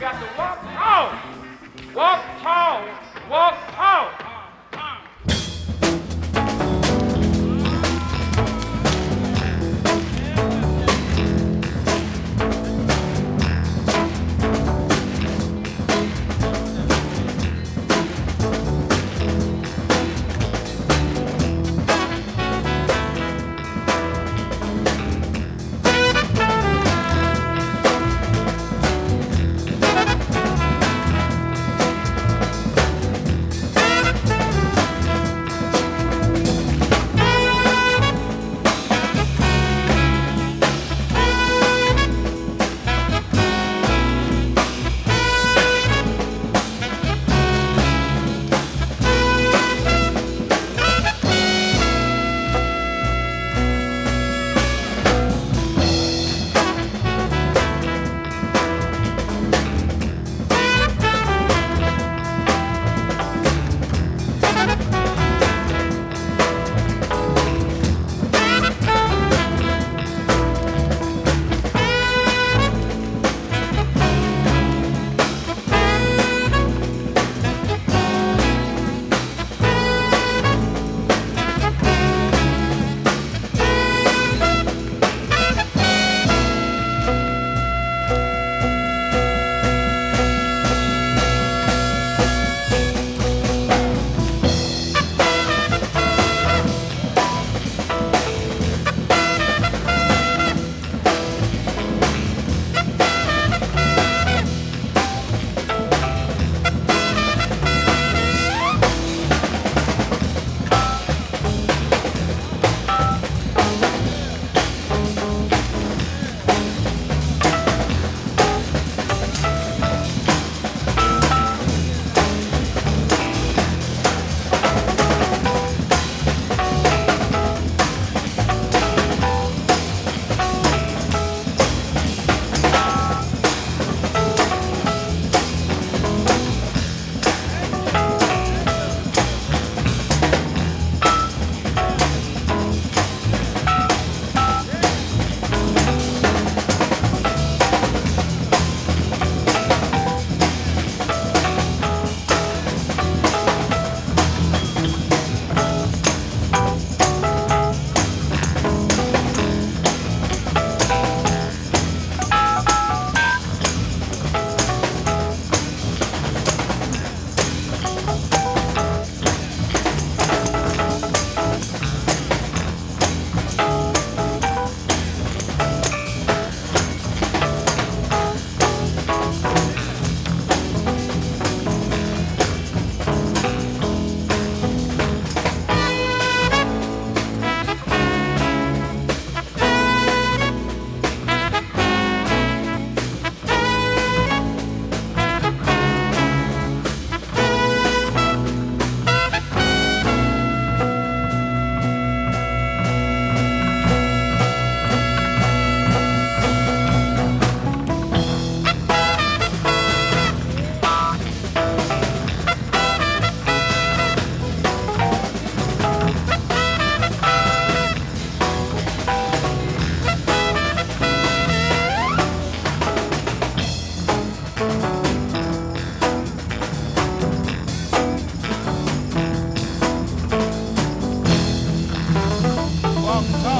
got to walk tall. Walk tall. Walk tall. long time.